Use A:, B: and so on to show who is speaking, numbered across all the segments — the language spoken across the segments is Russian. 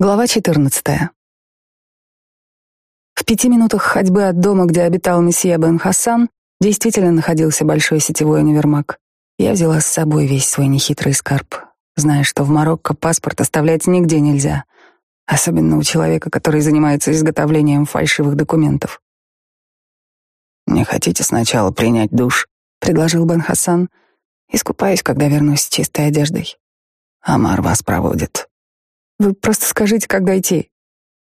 A: Глава 14. В пяти минутах ходьбы от дома, где обитал месье Бен Хасан, действительно находился большой сетевой универмаг. Я взяла с собой весь свой нехитрый скарб, зная, что в Марокко паспорт оставлять нигде нельзя, особенно у человека, который занимается изготовлением фальшивых документов.
B: «Не хотите сначала принять душ?»
A: — предложил Бен Хасан. «Искупаюсь, когда вернусь с чистой одеждой».
B: «Амар вас проводит»,
A: вы просто скажите, как дойти.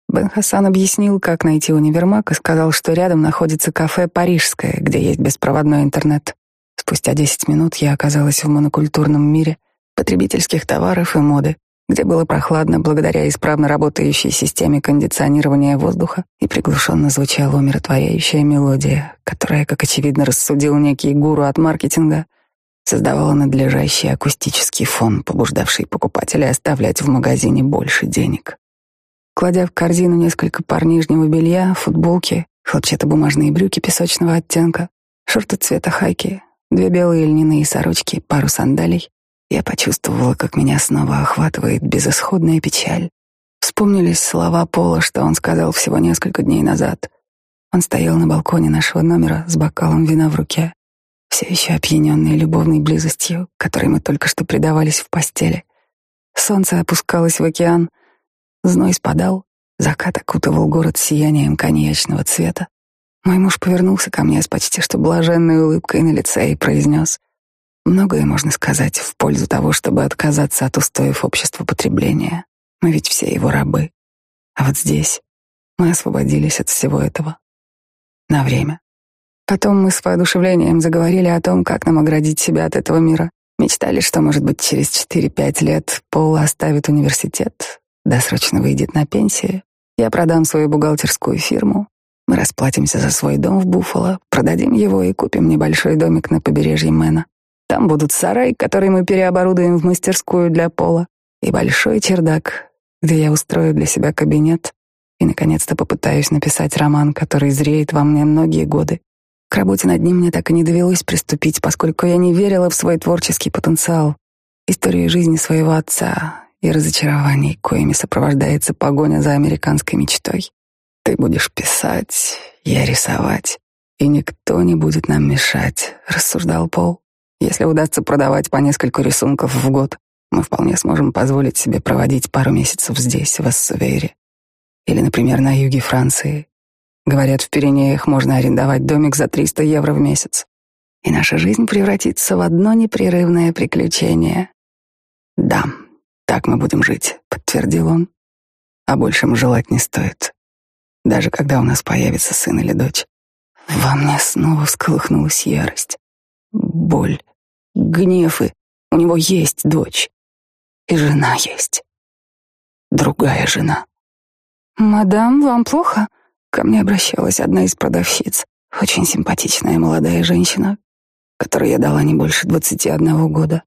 A: Бен Хасан объяснил, как найти универмаг и сказал, что рядом находится кафе «Парижское», где есть беспроводной интернет. Спустя десять минут я оказалась в монокультурном мире потребительских товаров и моды, где было прохладно благодаря исправно работающей системе кондиционирования воздуха и приглушенно звучала умиротворяющая мелодия, которая, как очевидно рассудил некий гуру от маркетинга, создавала надлежащий акустический фон, побуждавший покупателя оставлять в магазине больше денег. Кладя в корзину несколько пар нижнего белья, футболки, хлопчатобумажные брюки песочного оттенка, шорты цвета хайки, две белые льняные сорочки, пару сандалий, я почувствовала, как меня снова охватывает безысходная печаль. Вспомнились слова Пола, что он сказал всего несколько дней назад. Он стоял на балконе нашего номера с бокалом вина в руке все еще опьяненные любовной близостью, которой мы только что предавались в постели. Солнце опускалось в океан, зной спадал, закат окутывал город сиянием коньячного цвета. Мой муж повернулся ко мне с почти что блаженной улыбкой на лице и произнес, «Многое можно сказать в пользу того, чтобы отказаться от устоев общества потребления. Мы ведь все его рабы. А вот здесь мы освободились от всего этого. На время. Потом мы с воодушевлением заговорили о том, как нам оградить себя от этого мира. Мечтали, что, может быть, через 4-5 лет Пол оставит университет, досрочно выйдет на пенсию. Я продам свою бухгалтерскую фирму. Мы расплатимся за свой дом в Буффало, продадим его и купим небольшой домик на побережье Мэна. Там будут сарай, который мы переоборудуем в мастерскую для Пола, и большой чердак, где я устрою для себя кабинет и, наконец-то, попытаюсь написать роман, который зреет во мне многие годы. К работе над ним мне так и не довелось приступить, поскольку я не верила в свой творческий потенциал, историю жизни своего отца и разочарований, коими сопровождается погоня за американской мечтой. Ты будешь писать, я рисовать, и никто не будет нам мешать, рассуждал Пол. Если удастся продавать по несколько рисунков в год, мы вполне сможем позволить себе проводить пару месяцев здесь, в Ассувере. Или, например, на юге Франции, Говорят, в Пиренеях можно арендовать домик за 300 евро в месяц. И наша жизнь превратится в одно непрерывное приключение. Да, так мы будем жить, подтвердил он. А большим желать не стоит. Даже когда у нас появится сын или дочь. Во мне снова всколыхнулась ярость, боль, гнев и у него есть дочь. И жена есть. Другая жена. «Мадам, вам плохо?» Ко мне обращалась одна из продавщиц, очень симпатичная молодая женщина, которой я дала не больше двадцати одного года.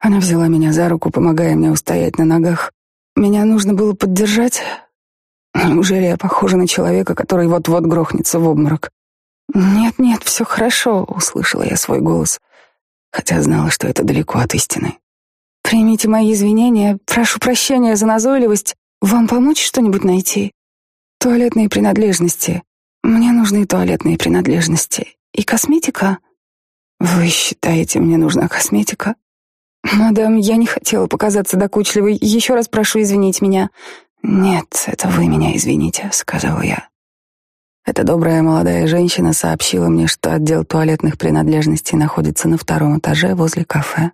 A: Она взяла меня за руку, помогая мне устоять на ногах. Меня нужно было поддержать. Неужели я похожа на человека, который вот-вот грохнется в обморок? «Нет, нет, все хорошо», — услышала я свой голос, хотя знала, что это далеко от истины. «Примите мои извинения, прошу прощения за назойливость. Вам помочь что-нибудь найти?» Туалетные принадлежности. Мне нужны туалетные принадлежности. И косметика? Вы считаете, мне нужна косметика? Мадам, я не хотела показаться докучливой. Еще раз прошу извинить меня. Нет, это вы меня извините, сказала я. Эта добрая молодая женщина сообщила мне, что отдел туалетных принадлежностей находится на втором этаже возле кафе.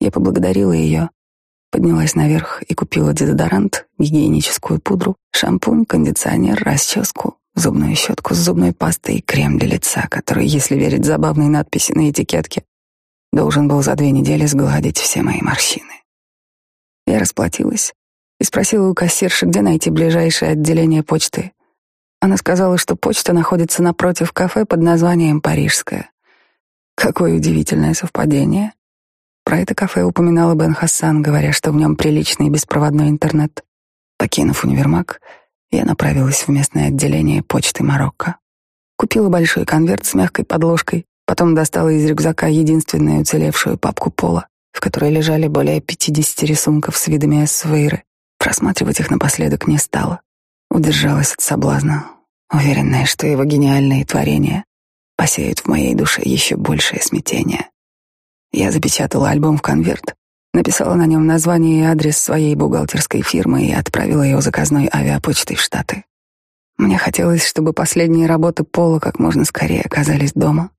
A: Я поблагодарила ее Поднялась наверх и купила дезодорант, гигиеническую пудру, шампунь, кондиционер, расческу, зубную щетку с зубной пастой и крем для лица, который, если верить забавной надписи на этикетке, должен был за две недели сгладить все мои морщины. Я расплатилась и спросила у кассирши, где найти ближайшее отделение почты. Она сказала, что почта находится напротив кафе под названием «Парижское». Какое удивительное совпадение. Про это кафе упоминала Бен Хассан, говоря, что в нем приличный беспроводной интернет. Покинув универмаг, я направилась в местное отделение почты Марокко. Купила большой конверт с мягкой подложкой, потом достала из рюкзака единственную уцелевшую папку пола, в которой лежали более 50 рисунков с видами Эссвейры, Просматривать их напоследок не стала. Удержалась от соблазна, уверенная, что его гениальные творения посеют в моей душе еще большее смятение. Я запечатала альбом в конверт, написала на нем название и адрес своей бухгалтерской фирмы и отправила его заказной авиапочтой в Штаты. Мне хотелось, чтобы последние работы Пола как можно скорее оказались дома.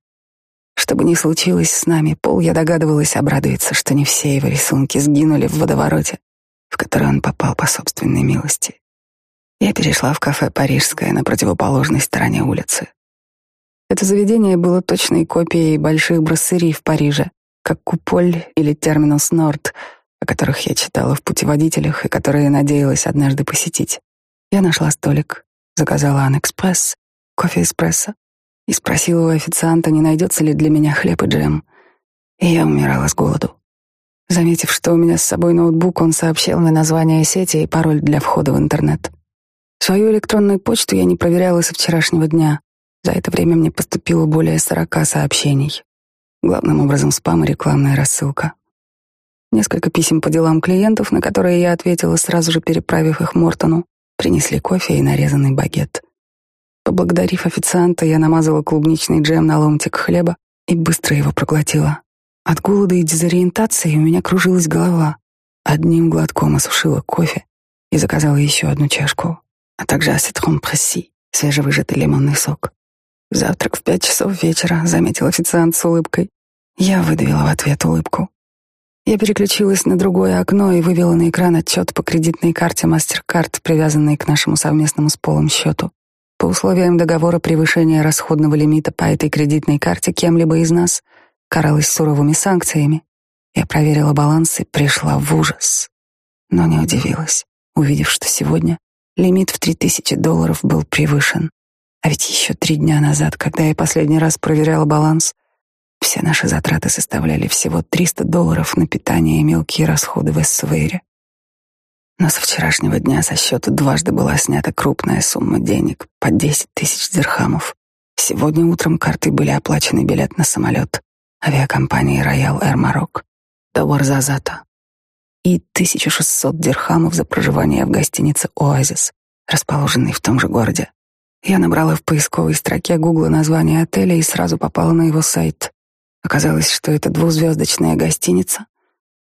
A: Что бы ни случилось с нами, Пол, я догадывалась, обрадуется, что не все его рисунки сгинули в водовороте, в который он попал по собственной милости. Я перешла в кафе «Парижское» на противоположной стороне улицы. Это заведение было точной копией больших броссерий в Париже, как Куполь или Терминус Норд, о которых я читала в путеводителях и которые надеялась однажды посетить. Я нашла столик, заказала анэкспресс, кофе-эспрессо и спросила у официанта, не найдется ли для меня хлеб и джем. И я умирала с голоду. Заметив, что у меня с собой ноутбук, он сообщил мне название сети и пароль для входа в интернет. Свою электронную почту я не проверяла со вчерашнего дня. За это время мне поступило более сорока сообщений. Главным образом спам и рекламная рассылка. Несколько писем по делам клиентов, на которые я ответила, сразу же переправив их Мортону, принесли кофе и нарезанный багет. Поблагодарив официанта, я намазала клубничный джем на ломтик хлеба и быстро его проглотила. От голода и дезориентации у меня кружилась голова. Одним глотком осушила кофе и заказала еще одну чашку, а также аситрон пресси, свежевыжатый лимонный сок. Завтрак в пять часов вечера, заметил официант с улыбкой. Я выдавила в ответ улыбку. Я переключилась на другое окно и вывела на экран отчет по кредитной карте MasterCard, привязанной к нашему совместному с Полом счету. По условиям договора превышение расходного лимита по этой кредитной карте кем-либо из нас — каралась суровыми санкциями. Я проверила баланс и пришла в ужас. Но не удивилась, увидев, что сегодня лимит в 3000 долларов был превышен. А ведь еще три дня назад, когда я последний раз проверяла баланс, все наши затраты составляли всего 300 долларов на питание и мелкие расходы в Эссвейре. Но со вчерашнего дня со счета дважды была снята крупная сумма денег по 10 тысяч дирхамов. Сегодня утром картой были оплачены билет на самолет, авиакомпании Royal Air Maroc до Варзазата и 1600 дирхамов за проживание в гостинице «Оазис», расположенной в том же городе. Я набрала в поисковой строке Гугла название отеля и сразу попала на его сайт. Оказалось, что это двузвездочная гостиница,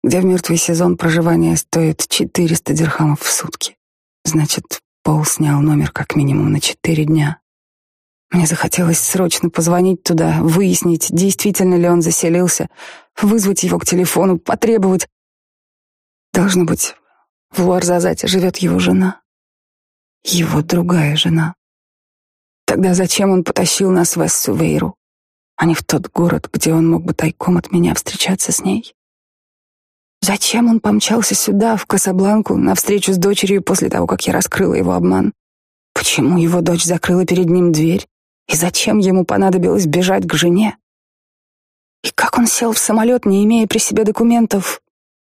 A: где в мертвый сезон проживание стоит 400 дирхамов в сутки. Значит, Пол снял номер как минимум на 4 дня. Мне захотелось срочно позвонить туда, выяснить, действительно ли он заселился, вызвать его к телефону, потребовать. Должно быть, в Луарзазате живет его жена. Его другая жена. Тогда зачем он потащил нас в Эссувейру, а не в тот город, где он мог бы тайком от меня встречаться с ней? Зачем он помчался сюда, в Касабланку, на встречу с дочерью после того, как я раскрыла его обман? Почему его дочь закрыла перед ним дверь? И зачем ему понадобилось бежать к жене? И как он сел в самолет, не имея при себе документов,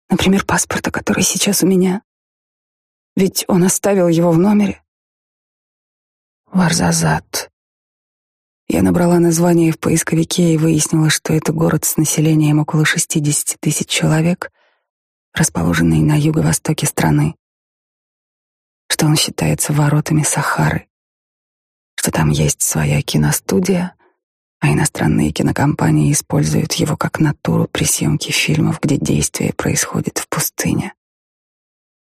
A: например, паспорта, который сейчас у меня? Ведь он оставил его в номере. Варзазат. Я набрала название в поисковике и выяснила, что это город с населением около 60 тысяч человек, расположенный на юго-востоке страны, что он считается воротами Сахары что там есть своя киностудия, а иностранные кинокомпании используют его как натуру при съемке фильмов, где действие происходит в пустыне.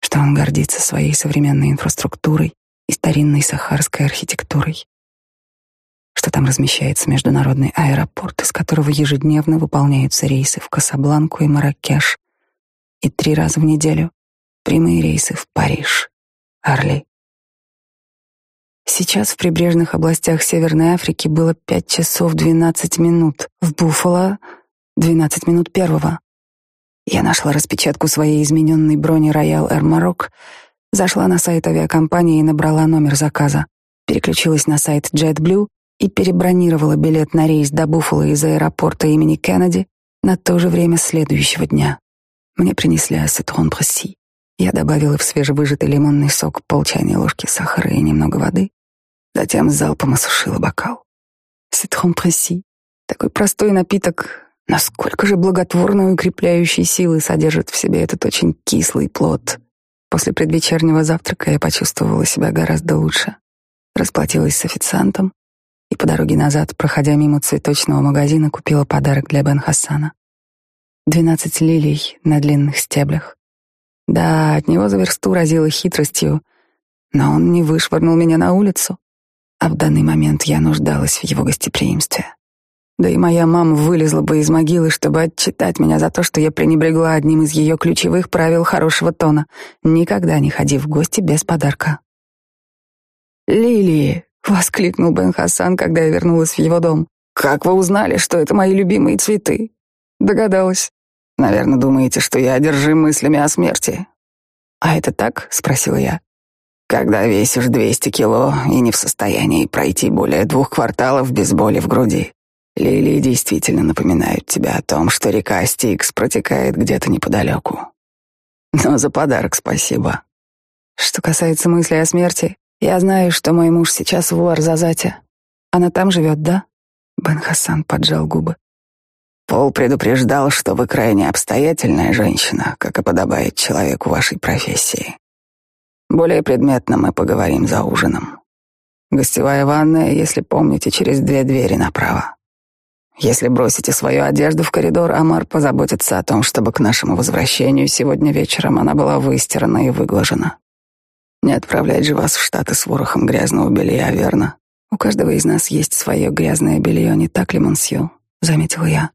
A: Что он гордится своей современной инфраструктурой и старинной сахарской архитектурой. Что там размещается международный аэропорт, из которого ежедневно выполняются рейсы в Касабланку и Маракеш, и три раза в неделю прямые рейсы в Париж, Орли Сейчас в прибрежных областях Северной Африки было 5 часов 12 минут, в Буффало — 12 минут первого. Я нашла распечатку своей измененной брони Royal Air Maroc, зашла на сайт авиакомпании и набрала номер заказа, переключилась на сайт JetBlue и перебронировала билет на рейс до Буффало из аэропорта имени Кеннеди на то же время следующего дня. Мне принесли асетрон пресси. Я добавила в свежевыжатый лимонный сок пол чайной ложки сахара и немного воды. Затем залпом осушила бокал. Ситрон пресси. Такой простой напиток, насколько же благотворную укрепляющей силы содержит в себе этот очень кислый плод. после предвечернего завтрака я почувствовала себя гораздо лучше. Расплатилась с официантом и по дороге назад, проходя мимо цветочного магазина, купила подарок для Бен Хассана. Двенадцать лилий на длинных стеблях. Да, от него за версту разило хитростью, но он не вышвырнул меня на улицу, а в данный момент я нуждалась в его гостеприимстве. Да и моя мама вылезла бы из могилы, чтобы отчитать меня за то, что я пренебрегла одним из ее ключевых правил хорошего тона — никогда не ходи в гости без подарка. «Лилии!» — воскликнул Бен Хасан, когда я вернулась в его дом. «Как вы узнали, что это мои любимые цветы?» «Догадалась. Наверное, думаете, что я одержим мыслями о смерти». «А это так?» — спросила я. «Когда весишь 200 кило и не в состоянии пройти более двух кварталов без боли в груди, лилии действительно напоминают тебе о том, что река Стикс протекает где-то неподалеку. Но за подарок спасибо. Что касается мысли о смерти, я знаю, что мой муж сейчас в Уарзазате. Она там живет, да? Бен Хасан поджал губы. Пол предупреждал, что вы крайне обстоятельная женщина, как и подобает человеку вашей профессии. Более предметно мы поговорим за ужином. Гостевая ванная, если помните, через две двери направо. Если бросите свою одежду в коридор, Амар позаботится о том, чтобы к нашему возвращению сегодня вечером она была выстирана и выглажена. Не отправлять же вас в Штаты с ворохом грязного белья, верно? У каждого из нас есть свое грязное белье, не так ли, Монсью? Заметила я.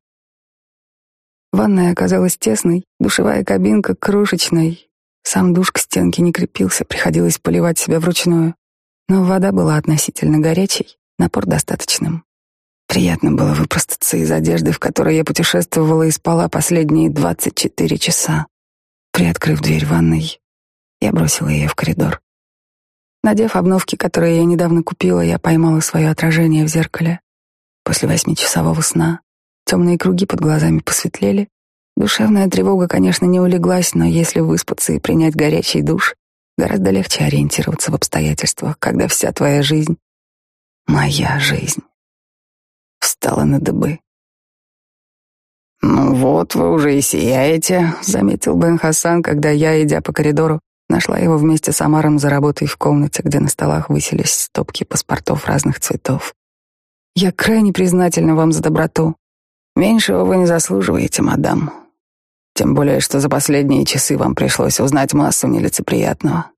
A: Ванная оказалась тесной, душевая кабинка крошечной. Сам душ к стенке не крепился, приходилось поливать себя вручную. Но вода была относительно горячей, напор достаточным. Приятно было выпростаться из одежды, в которой я путешествовала и спала последние двадцать четыре часа. Приоткрыв дверь ванной, я бросила ее в коридор. Надев обновки, которые я недавно купила, я поймала свое отражение в зеркале. После восьмичасового сна темные круги под глазами посветлели. Душевная тревога, конечно, не улеглась, но если выспаться и принять горячий душ, гораздо легче ориентироваться в обстоятельствах, когда вся твоя жизнь, моя жизнь, встала на дыбы. «Ну вот, вы уже и сияете», — заметил Бен Хасан, когда я, идя по коридору, Нашла его вместе с Амаром за работой в комнате, где на столах высились стопки паспортов разных цветов. «Я крайне признательна вам за доброту. Меньшего вы не заслуживаете, мадам. Тем более, что за последние часы вам пришлось узнать массу нелицеприятного.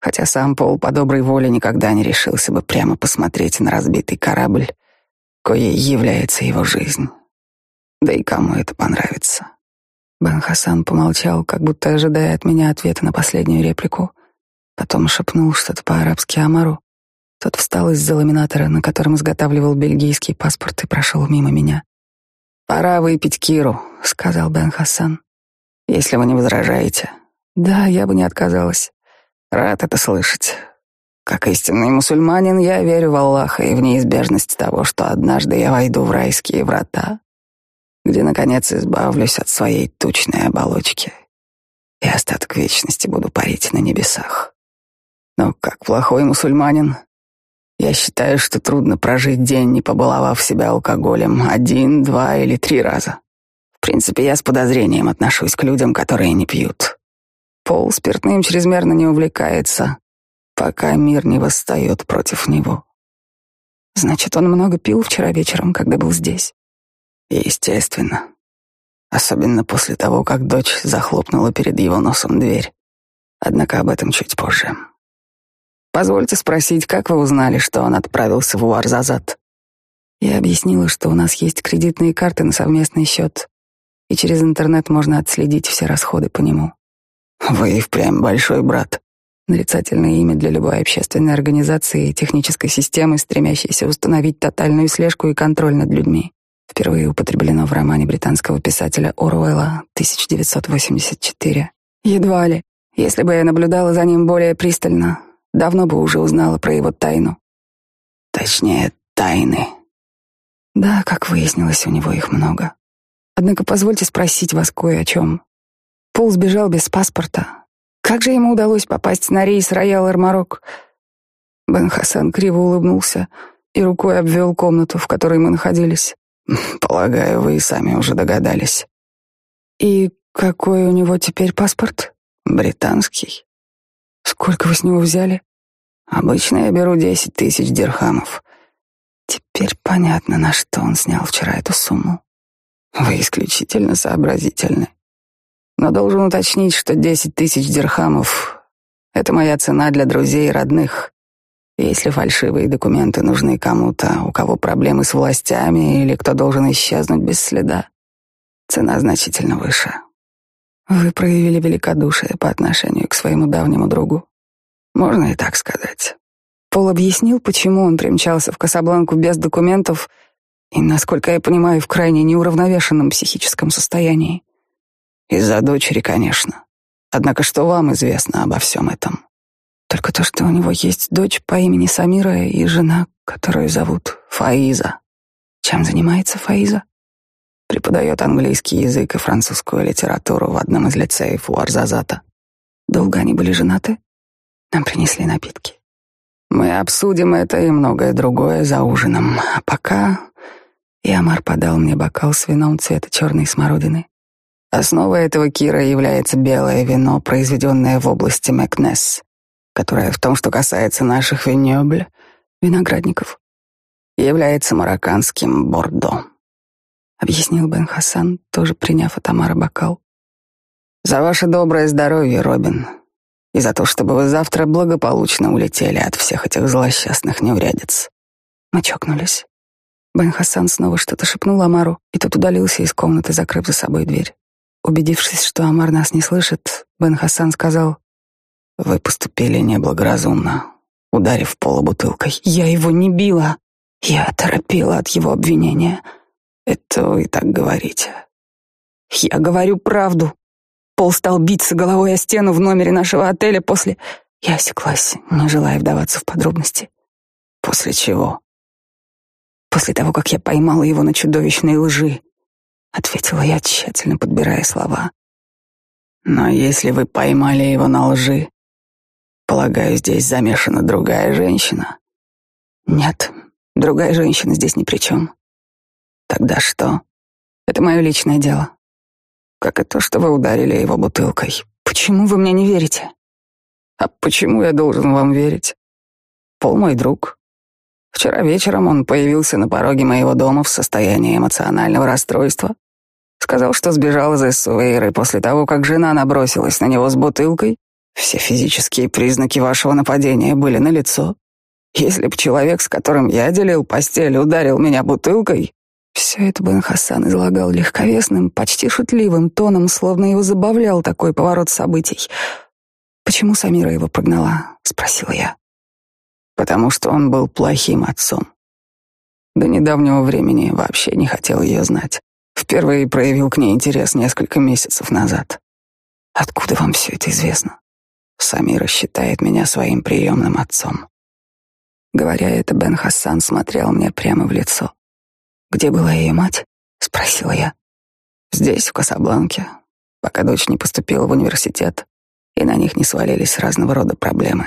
A: Хотя сам Пол по доброй воле никогда не решился бы прямо посмотреть на разбитый корабль, коей является его жизнь. Да и кому это понравится?» Бен Хасан помолчал, как будто ожидая от меня ответа на последнюю реплику. Потом шепнул что-то по-арабски Амару. Тот встал из-за ламинатора, на котором изготавливал бельгийский паспорт, и прошел мимо меня. «Пора выпить Киру», — сказал Бен Хасан. «Если вы не возражаете». «Да, я бы не отказалась. Рад это слышать. Как истинный мусульманин, я верю в Аллаха и в неизбежность того, что однажды я войду в райские врата, где, наконец, избавлюсь от своей тучной оболочки и остаток вечности буду парить на небесах. Но как плохой мусульманин, я считаю, что трудно прожить день, не побаловав себя алкоголем один, два или три раза. В принципе, я с подозрением отношусь к людям, которые не пьют. Пол спиртным чрезмерно не увлекается, пока мир не восстает против него. Значит, он много пил вчера вечером, когда был здесь. Естественно. Особенно после того, как дочь захлопнула перед его носом дверь. Однако об этом чуть позже. Позвольте спросить, как вы узнали, что он отправился в Уарзазад? Я объяснила, что у нас есть кредитные карты на совместный счет, и через интернет можно отследить все расходы по нему. Вы и впрямь большой брат. Нарицательное имя для любой общественной организации и технической системы, стремящейся установить тотальную слежку и контроль над людьми впервые употреблено в романе британского писателя Оруэлла 1984. Едва ли. Если бы я наблюдала за ним более пристально, давно бы уже узнала про его тайну. Точнее, тайны. Да, как выяснилось, у него их много. Однако позвольте спросить вас кое о чем. Пол сбежал без паспорта. Как же ему удалось попасть на рейс Роял Эрмарок? Бен Хасан криво улыбнулся и рукой обвел комнату, в которой мы находились. Полагаю, вы и сами уже догадались. И какой у него теперь паспорт? Британский. Сколько вы с него взяли?
B: Обычно я беру десять тысяч дирхамов.
A: Теперь понятно, на что он снял вчера эту сумму.
B: Вы исключительно сообразительны. Но должен уточнить, что десять тысяч дирхамов — это моя цена для друзей и родных. Если фальшивые документы нужны кому-то, у кого проблемы с властями или кто должен исчезнуть без следа, цена значительно выше.
A: Вы проявили великодушие по отношению к своему давнему другу.
B: Можно и так сказать.
A: Пол объяснил, почему он примчался в Касабланку без документов и, насколько я понимаю, в крайне неуравновешенном психическом состоянии.
B: Из-за дочери, конечно. Однако что вам известно обо всем этом?
A: Только то, что у него есть дочь по имени Самира и жена, которую зовут Фаиза. Чем занимается Фаиза?
B: Преподает английский язык и французскую литературу в одном из лицеев у Арзазата.
A: Долго они были женаты? Нам принесли напитки.
B: Мы обсудим это и многое другое за ужином. А пока
A: и Амар подал мне бокал с вином цвета черной смородины.
B: Основой этого кира является белое вино, произведенное в области Макнес, которое в том, что касается наших винёбль,
A: виноградников,
B: является марокканским бордо.
A: Объяснил Бен Хасан, тоже приняв от Амара бокал.
B: За ваше доброе здоровье, Робин, и за то, чтобы вы завтра благополучно улетели от всех этих злосчастных неурядиц.
A: Мы чокнулись. Бен Хасан снова что-то шепнул Амару, и тот удалился из комнаты, закрыв за собой дверь. Убедившись, что Амар нас не слышит, Бен Хасан сказал,
B: «Вы поступили неблагоразумно, ударив пола бутылкой.
A: Я его не била. Я торопила от его обвинения.
B: Это вы так говорите.
A: Я говорю правду. Пол стал биться головой о стену в номере нашего отеля после... Я осеклась, не желая вдаваться в подробности.
B: После чего?
A: После того, как я поймала его на чудовищной лжи, ответила я, тщательно подбирая слова.
B: Но если вы поймали его на лжи, полагаю, здесь замешана другая женщина.
A: Нет, другая женщина здесь ни при чем.
B: Тогда что?
A: Это мое личное дело
B: как и то, что вы ударили его бутылкой.
A: Почему вы мне не верите?
B: А почему я должен вам верить? Пол мой друг. Вчера вечером он появился на пороге моего дома в состоянии эмоционального расстройства. Сказал, что сбежал из Эссуэйры после того, как жена набросилась на него с бутылкой. Все физические признаки вашего нападения были налицо. Если бы человек, с которым я делил постель, ударил меня бутылкой,
A: все это Бен Хасан излагал легковесным, почти шутливым тоном, словно его забавлял такой поворот событий. «Почему Самира его прогнала?» — спросила я.
B: «Потому что он был плохим отцом. До недавнего времени вообще не хотел ее знать. Впервые проявил к ней интерес несколько месяцев назад.
A: Откуда вам все это известно?»
B: Самира считает меня своим приемным отцом.
A: Говоря это, Бен Хасан смотрел мне прямо в лицо. «Где была ее мать?» — спросила я.
B: «Здесь, в Касабланке, пока дочь не поступила в университет, и на них не свалились разного рода проблемы.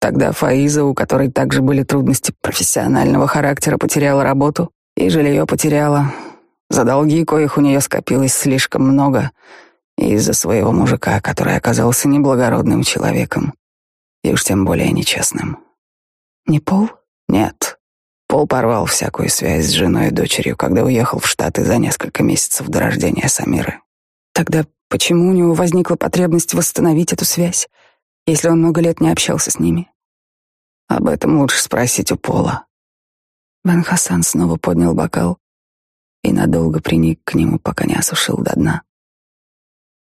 B: Тогда Фаиза, у которой также были трудности профессионального характера, потеряла работу и жилье потеряла. За долги, коих у нее скопилось слишком много, из-за своего мужика, который оказался неблагородным человеком и уж тем более нечестным.
A: Не Пол?
B: Нет. Пол порвал всякую связь с женой и дочерью, когда уехал в Штаты за несколько месяцев до рождения Самиры.
A: Тогда почему у него возникла потребность восстановить эту связь, если он много лет не общался с ними?
B: Об этом лучше спросить у Пола.
A: Бен Хасан снова поднял бокал и надолго приник к нему, пока не осушил до дна.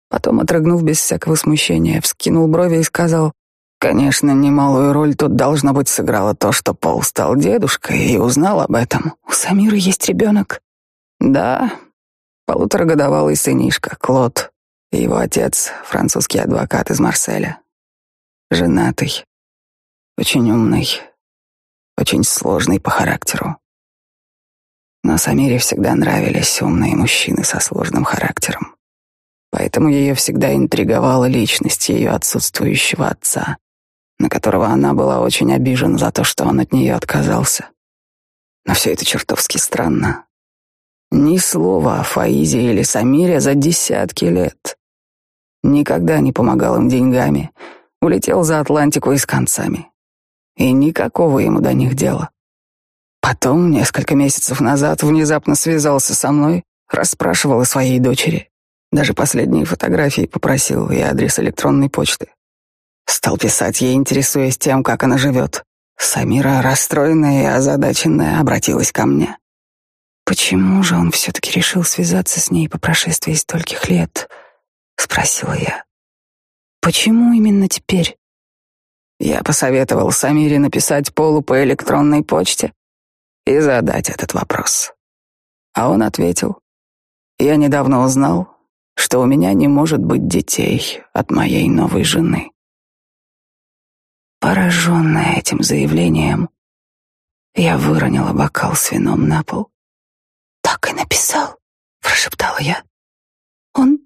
A: Потом, отрыгнув без всякого смущения, вскинул брови и сказал, Конечно, немалую роль тут должно быть сыграло то, что Пол стал дедушкой и узнал об этом. У Самиры есть ребенок?
B: Да, полуторагодовалый сынишка, Клод. И его отец, французский адвокат из Марселя. Женатый, очень умный, очень сложный по характеру. Но Самире всегда нравились умные мужчины со сложным характером. Поэтому ее всегда интриговала личность ее отсутствующего отца на которого она была очень обижена за то, что он от нее отказался. Но все это чертовски странно. Ни слова о Фаизе или Самире за десятки лет. Никогда не помогал им деньгами, улетел за Атлантику и с концами. И никакого ему до них дела. Потом, несколько месяцев назад, внезапно связался со мной, расспрашивал о своей дочери. Даже последние фотографии попросил и адрес электронной почты. Стал писать ей, интересуясь тем, как она живет. Самира, расстроенная и озадаченная, обратилась ко мне.
A: «Почему же он все-таки решил связаться с ней по прошествии стольких лет?» — спросила я. «Почему именно теперь?»
B: Я посоветовал Самире написать Полу по электронной почте и задать этот вопрос. А он ответил, «Я недавно узнал, что у меня не может быть детей от моей новой жены».
A: Пораженная этим заявлением, я выронила бокал с вином на пол. «Так и написал», — прошептала я. «Он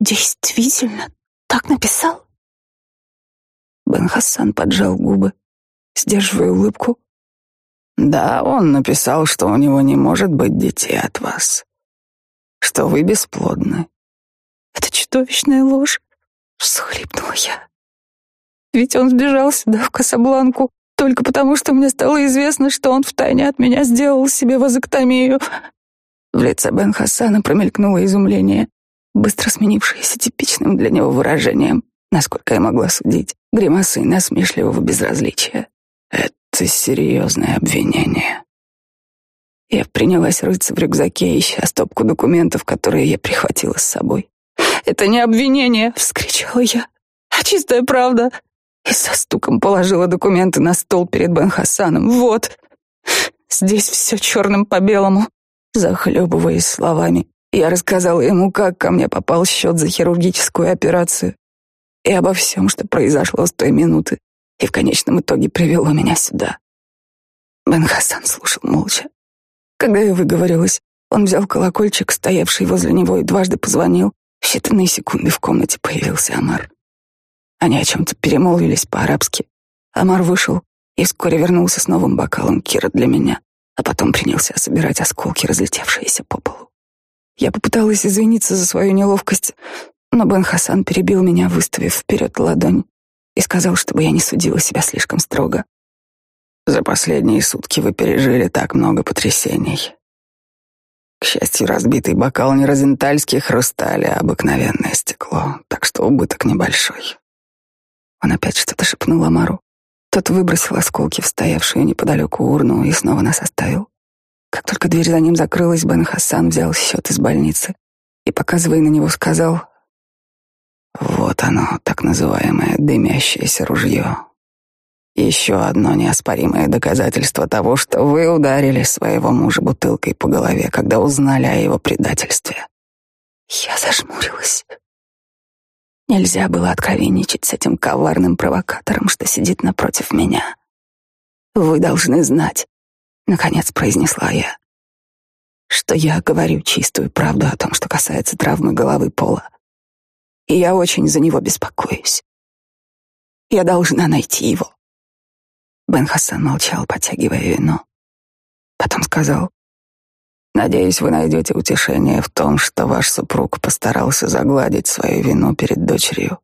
A: действительно так написал?» Бен Хассан поджал губы, сдерживая улыбку.
B: «Да, он написал, что у него не может быть детей от вас, что вы бесплодны».
A: «Это чудовищная ложь», — всхлипнула я. «Ведь он сбежал сюда, в Касабланку, только потому, что мне стало известно, что он втайне от меня сделал себе вазоктомию». В лице Бен Хассана промелькнуло изумление, быстро сменившееся типичным для него выражением, насколько я могла судить гримасой насмешливого безразличия.
B: Это серьезное обвинение.
A: Я принялась рыться в рюкзаке, ища стопку документов, которые я прихватила с собой. «Это не обвинение!» — вскричала я. «А чистая правда!» И со стуком положила документы на стол перед Бен Хасаном. «Вот! Здесь все черным по белому!» Захлебываясь словами, я рассказала ему, как ко мне попал счет за хирургическую операцию, и обо всем, что произошло с той минуты, и в конечном итоге привело меня сюда. Бен Хасан слушал молча. Когда я выговорилась, он взял колокольчик, стоявший возле него, и дважды позвонил. В считанные секунды в комнате появился Амар. Они о чем-то перемолвились по-арабски. Амар вышел и вскоре вернулся с новым бокалом кира для меня, а потом принялся собирать осколки, разлетевшиеся по полу. Я попыталась извиниться за свою неловкость, но Бен Хасан перебил меня, выставив вперед ладонь, и сказал, чтобы я не судила себя слишком строго.
B: За последние сутки вы пережили так много потрясений. К счастью, разбитый бокал не розентальский хрусталь, а обыкновенное стекло, так что убыток небольшой.
A: Он опять что-то шепнул Амару. Тот выбросил осколки в стоявшую неподалеку урну и снова нас оставил. Как только дверь за ним закрылась, Бен Хасан взял счет из больницы и, показывая на него, сказал, вот оно, так называемое дымящееся ружье. Еще одно неоспоримое доказательство того, что вы ударили своего мужа бутылкой по голове, когда узнали о его предательстве. Я зажмурилась. Нельзя было откровенничать с этим коварным провокатором, что сидит напротив меня. Вы должны знать, наконец произнесла я, что я говорю чистую правду о том, что касается травмы головы Пола и я очень за него беспокоюсь. Я должна найти его. Бен Хасан молчал, потягивая вино. Потом сказал, «Надеюсь, вы найдете утешение в том, что ваш супруг постарался загладить свою вину перед дочерью.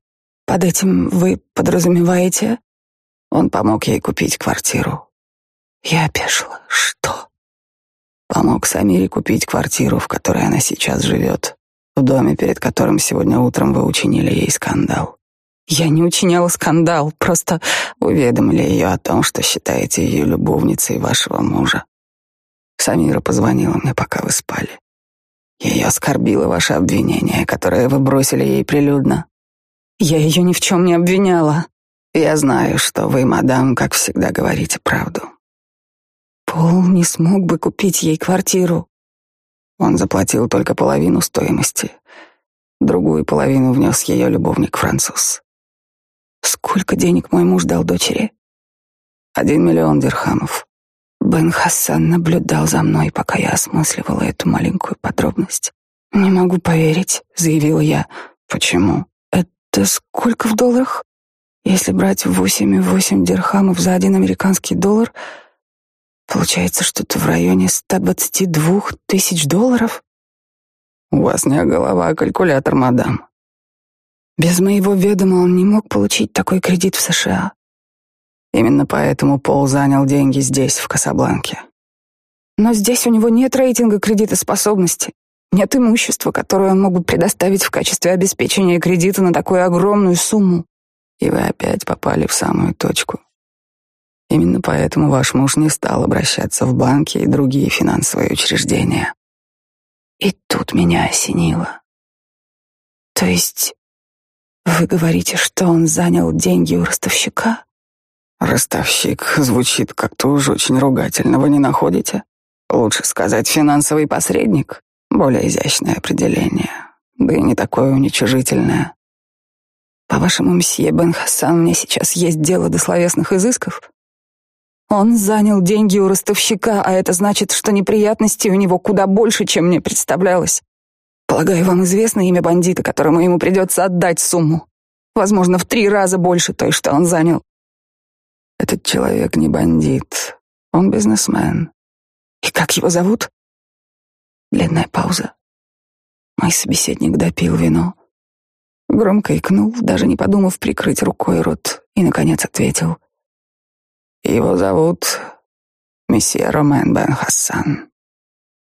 A: Под этим вы подразумеваете?» Он помог ей купить квартиру. Я опешила. «Что?» Помог Самире купить квартиру, в которой она сейчас живет в доме, перед которым сегодня утром вы учинили ей скандал. Я не учиняла скандал, просто уведомили ее о том, что считаете ее любовницей вашего мужа. Самира позвонила мне, пока вы спали. Ее оскорбило ваше обвинение, которое вы бросили ей прилюдно. Я ее ни в чем не обвиняла. Я знаю, что вы, мадам, как всегда говорите правду. Пол не смог бы купить ей квартиру. Он заплатил только половину стоимости. Другую половину внес ее любовник-француз. Сколько денег мой муж дал дочери? Один миллион дирхамов. Бен Хассан наблюдал за мной, пока я осмысливала эту маленькую подробность. «Не могу поверить», — заявила я. «Почему?» «Это сколько в долларах?» Если брать восемь и восемь дирхамов за один американский доллар, Получается что-то в районе 122 тысяч долларов.
B: У вас не голова, а калькулятор, мадам.
A: Без моего ведома он не мог получить такой кредит в США.
B: Именно поэтому Пол занял деньги здесь, в Касабланке.
A: Но здесь у него нет рейтинга кредитоспособности, нет имущества, которое он мог бы предоставить в качестве обеспечения кредита на такую огромную сумму.
B: И вы опять попали в самую точку. Именно поэтому ваш муж не стал обращаться в банки и другие финансовые учреждения.
A: И тут меня осенило. То есть вы говорите, что он занял деньги у ростовщика?
B: Ростовщик звучит как-то уж очень ругательно, вы не находите? Лучше сказать финансовый посредник. Более изящное определение, да и не такое уничижительное.
A: По-вашему, мсье Бен Хасан, мне сейчас есть дело до словесных изысков? Он занял деньги у ростовщика, а это значит, что неприятностей у него куда больше, чем мне представлялось. Полагаю, вам известно имя бандита, которому ему придется отдать сумму. Возможно, в три раза больше той, что он занял.
B: Этот человек не бандит, он бизнесмен.
A: И как его зовут? Длинная пауза. Мой собеседник допил вино. Громко икнул, даже не подумав прикрыть рукой рот, и, наконец, ответил.
B: Его зовут месье Ромен Бен Хассан.